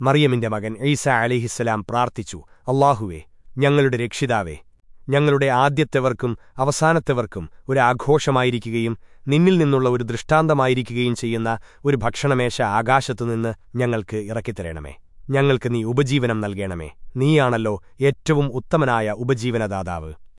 മറിയമിന്റെ മകൻ ഈസ അലിഹിസ്സലാം പ്രാർത്ഥിച്ചു അള്ളാഹുവേ ഞങ്ങളുടെ രക്ഷിതാവേ ഞങ്ങളുടെ ആദ്യത്തെവർക്കും അവസാനത്തെവർക്കും ഒരു ആഘോഷമായിരിക്കുകയും നിന്നിൽ നിന്നുള്ള ഒരു ദൃഷ്ടാന്തമായിരിക്കുകയും ചെയ്യുന്ന ഒരു ഭക്ഷണമേശ ആകാശത്തുനിന്ന് ഞങ്ങൾക്ക് ഇറക്കിത്തരണമേ. ഞങ്ങൾക്ക് നീ ഉപജീവനം നൽകണമേ. നീയാണല്ലോ ഏറ്റവും ഉത്തമനായ ഉപജീവനദാതാവ്.